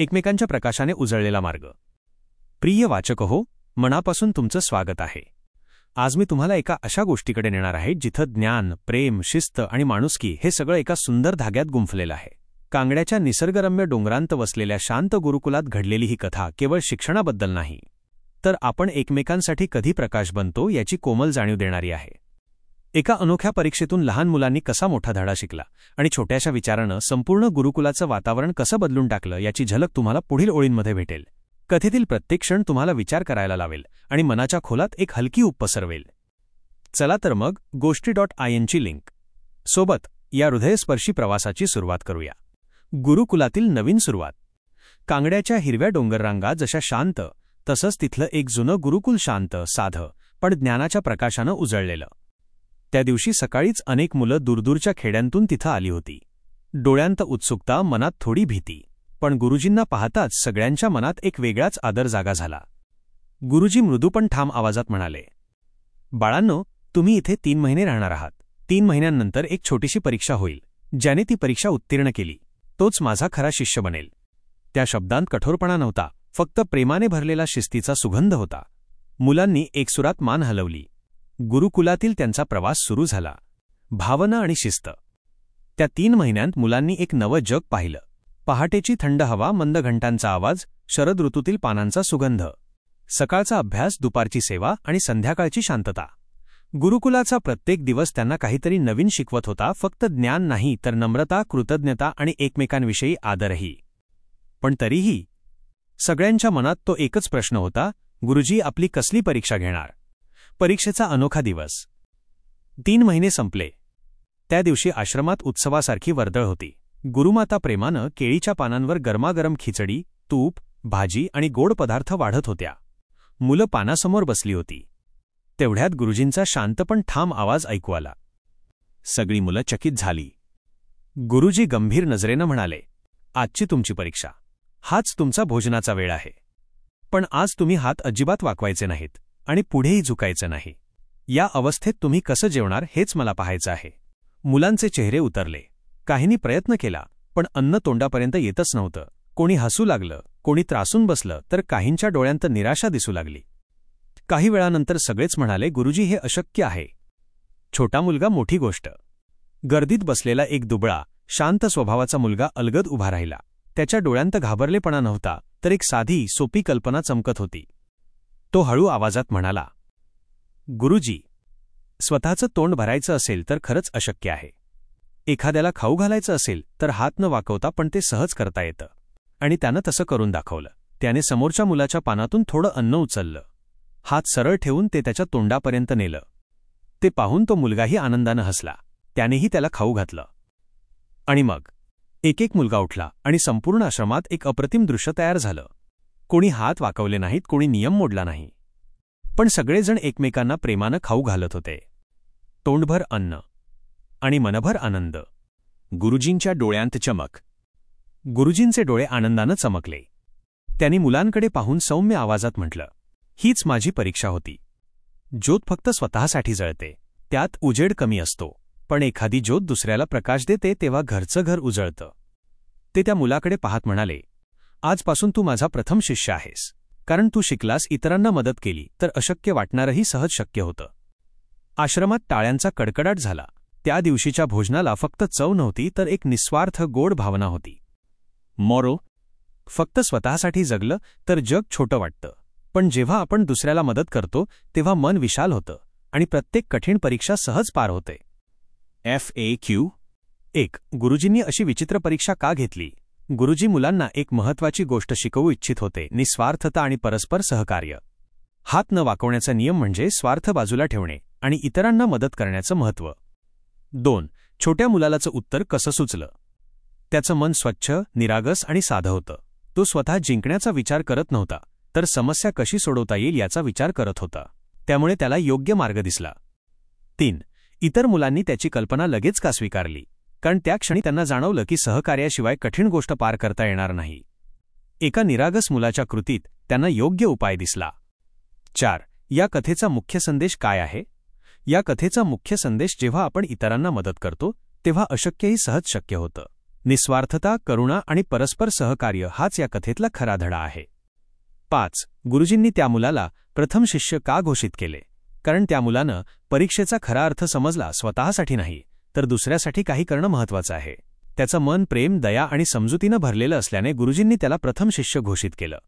एकमेकांच्या प्रकाशाने उजळलेला मार्ग. प्रिय वाचक हो मनापासून तुमचं स्वागत आहे. आज मी तुम्हाला एका अशा गोष्टीकडे नेणार आहे जिथं ज्ञान प्रेम शिस्त आणि माणुसकी हे सगळं एका सुंदर धाग्यात गुंफलेलं आहे. कांगड्याच्या निसर्गरम्य डोंगरांत वसलेल्या शांत गुरुकुलात घडलेली ही कथा केवळ शिक्षणाबद्दल नाही. तर आपण एकमेकांसाठी कधी प्रकाश बनतो याची कोमल जाणीव देणारी आहे. एका अनोख्या परीक्षेतून लहान मुलांनी कसा मोठा धडा शिकला आणि छोट्याशा विचारानं संपूर्ण गुरुकुलाचं वातावरण कसं बदलून टाकलं याची झलक तुम्हाला पुढील ओळींमध्ये भेटेल. कथेतील प्रत्येक क्षण तुम्हाला विचार करायला लावेल आणि मनाच्या खोलात एक हलकी उप पसरवेल चला तर मग गोष्टी डॉट आय एनची लिंक. सोबत या हृदयस्पर्शी प्रवासाची सुरुवात करूया. गुरुकुलातील नवीन सुरुवात. कांगड्याच्या हिरव्या डोंगररांगा जशा शांत तसंच तिथलं एक जुनं गुरुकुल शांत साधं पण ज्ञानाच्या प्रकाशानं उजळलेलं. त्या दिवशी सकाळीच अनेक मुलं दूरदूरच्या खेड्यांतून तिथं आली होती. डोळ्यांत उत्सुकता मनात थोडी भीती. पण गुरुजींना पाहताच सगळ्यांच्या मनात एक वेगळाच आदर जागा झाला. गुरुजी मृदू पण ठाम आवाजात म्हणाले बाळांनो तुम्ही इथे तीन महिने राहणार आहात. तीन महिन्यांनंतर एक छोटीशी परीक्षा होईल ज्याने ती परीक्षा उत्तीर्ण केली. तोच माझा खरा शिष्य बनेल. त्या शब्दांत कठोरपणा नव्हता फक्त प्रेमाने भरलेला शिस्तीचा सुगंध होता. मुलांनी एकसुरात मान हलवली. गुरुकुलातील त्यांचा प्रवास सुरू झाला. भावना आणि शिस्त. त्या तीन महिन्यांत मुलांनी एक नवं जग पाहिलं. पहाटेची थंड हवा मंद घंटांचा आवाज शरद ऋतूतील पानांचा सुगंध. सकाळचा अभ्यास दुपारची सेवा आणि संध्याकाळची शांतता. गुरुकुलाचा प्रत्येक दिवस त्यांना काहीतरी नवीन शिकवत होता फक्त ज्ञान नाही तर नम्रता कृतज्ञता आणि एकमेकांविषयी आदरही. पण तरीही सगळ्यांच्या मनात तो एकच प्रश्न होता गुरुजी आपली कसली परीक्षा घेणार? परीक्षेचा अनोखा दिवस. तीन महिने संपले. त्या दिवशी आश्रमात उत्सवासारखी वर्दळ होती. गुरुमाता प्रेमानं केळीच्या पानांवर गरमागरम खिचडी तूप भाजी आणि गोड पदार्थ वाढत होत्या. मुलं पानासमोर बसली होती. तेवढ्यात गुरुजींचा शांत पण ठाम आवाज ऐकू आला. सगळी मुलं चकित झाली. गुरुजी गंभीर नजरेनं म्हणाले आजची तुमची परीक्षा. हाच तुमचा भोजनाचा वेळ आहे. पण आज तुम्ही हात अजिबात वाकवायचे नाहीत. आणि पुढेही झुकायचं नाही. या अवस्थेत तुम्ही कसं जेवणार हेच मला पाहायचं आहे. मुलांचे चेहरे उतरले. काहींनी प्रयत्न केला पण अन्न तोंडापर्यंत येतच नव्हतं. कोणी हसू लागलं कोणी त्रासून बसलं तर काहींच्या डोळ्यांत निराशा दिसू लागली. काही वेळानंतर सगळेच म्हणाले गुरुजी हे अशक्य आहे. छोटा मुलगा मोठी गोष्ट. गर्दीत बसलेला एक दुबळा शांत स्वभावाचा मुलगा अलगद उभा राहिला. त्याच्या डोळ्यांत घाबरलेपणा नव्हता तर एक साधी सोपी कल्पना चमकत होती. तो हळू आवाजात म्हणाला गुरुजी स्वतःचं तोंड भरायचं असेल तर खरंच अशक्य आहे. एखाद्याला खाऊ घालायचं असेल तर हात न वाकवता पण ते सहज करता येतं. आणि त्यानं तसं करून दाखवलं. त्याने समोरच्या मुलाच्या पानातून थोडं अन्न उचललं. हात सरळ ठेवून ते त्याच्या तोंडापर्यंत नेलं. ते पाहून तो मुलगाही आनंदानं हसला. त्यानेही त्याला खाऊ घातलं. आणि मग? एक एक मुलगा उठला आणि संपूर्ण आश्रमात एक अप्रतिम दृश्य तयार झालं. कोणी हात वाकवले नाहीत कोणी नियम मोडला नाही. पण सगळेजण एकमेकांना प्रेमानं खाऊ घालत होते. तोंडभर अन्न आणि मनभर आनंद. गुरुजींच्या डोळ्यांत चमक. गुरुजींचे डोळे आनंदानं चमकले. त्यांनी मुलांकडे पाहून सौम्य आवाजात म्हटलं हीच माझी परीक्षा होती. ज्योत फक्त स्वतःसाठी जळते. त्यात उजेड कमी असतो. पण एखादी ज्योत दुसऱ्याला प्रकाश देते तेव्हा घरचं घर उजळतं. ते त्या मुलाकडे पाहत म्हणाले आजपासून तू माझा प्रथम शिष्य आहेस. कारण तू शिकलास इतरांना मदत केली तर अशक्य वाटणारही सहज शक्य होतं. आश्रमात टाळ्यांचा कडकडाट झाला. त्या दिवशीच्या भोजनाला फक्त चव नव्हती तर एक निस्वार्थ गोड भावना होती. मोरो फक्त स्वतःसाठी जगलं तर जग छोटं वाटतं. पण जेव्हा आपण दुसऱ्याला मदत करतो तेव्हा मन विशाल होतं आणि प्रत्येक कठीण परीक्षा सहज पार होते. एफ ए क्यू एक गुरुजींनी अशी विचित्र परीक्षा का घेतली? गुरुजी मुलांना एक महत्वाची गोष्ट शिकवू इच्छित होते निस्वार्थता आणि परस्पर सहकार्य. हात न वाकवण्याचा नियम म्हणजे स्वार्थ बाजूला ठेवणे आणि इतरांना मदत करण्याचं महत्त्व. दोन छोट्या मुलालाचं उत्तर कसं सुचलं? त्याचं मन स्वच्छ निरागस आणि साधं होतं. तो स्वतः जिंकण्याचा विचार करत नव्हता तर समस्या कशी सोडवता येईल याचा विचार करत होता. त्यामुळे त्याला योग्य मार्ग दिसला. तीन इतर मुलांनी त्याची कल्पना लगेच का स्वीकारली? कारण त्या क्षणी त्यांना जाणवलं की सहकार्याशिवाय कठीण गोष्ट पार करता येणार नाही. एका निरागस मुलाच्या कृतीत त्यांना योग्य उपाय दिसला. चार या कथेचा मुख्य संदेश काय आहे? या कथेचा मुख्य संदेश जेव्हा आपण इतरांना मदत करतो तेव्हा अशक्यही सहज शक्य होतं. निस्वार्थता करुणा आणि परस्पर सहकार्य हाच या कथेतला खरा धडा आहे. पाच गुरुजींनी त्या मुलाला प्रथम शिष्य का घोषित केले? कारण त्या मुलानं परीक्षेचा खरा अर्थ समजला स्वतःसाठी नाही. तर दुसऱ्यासाठी काही करणं महत्वाचं आहे. त्याचं मन प्रेम दया आणि समजुतीनं भरलेलं असल्याने गुरुजींनी त्याला प्रथम शिष्य घोषित केलं.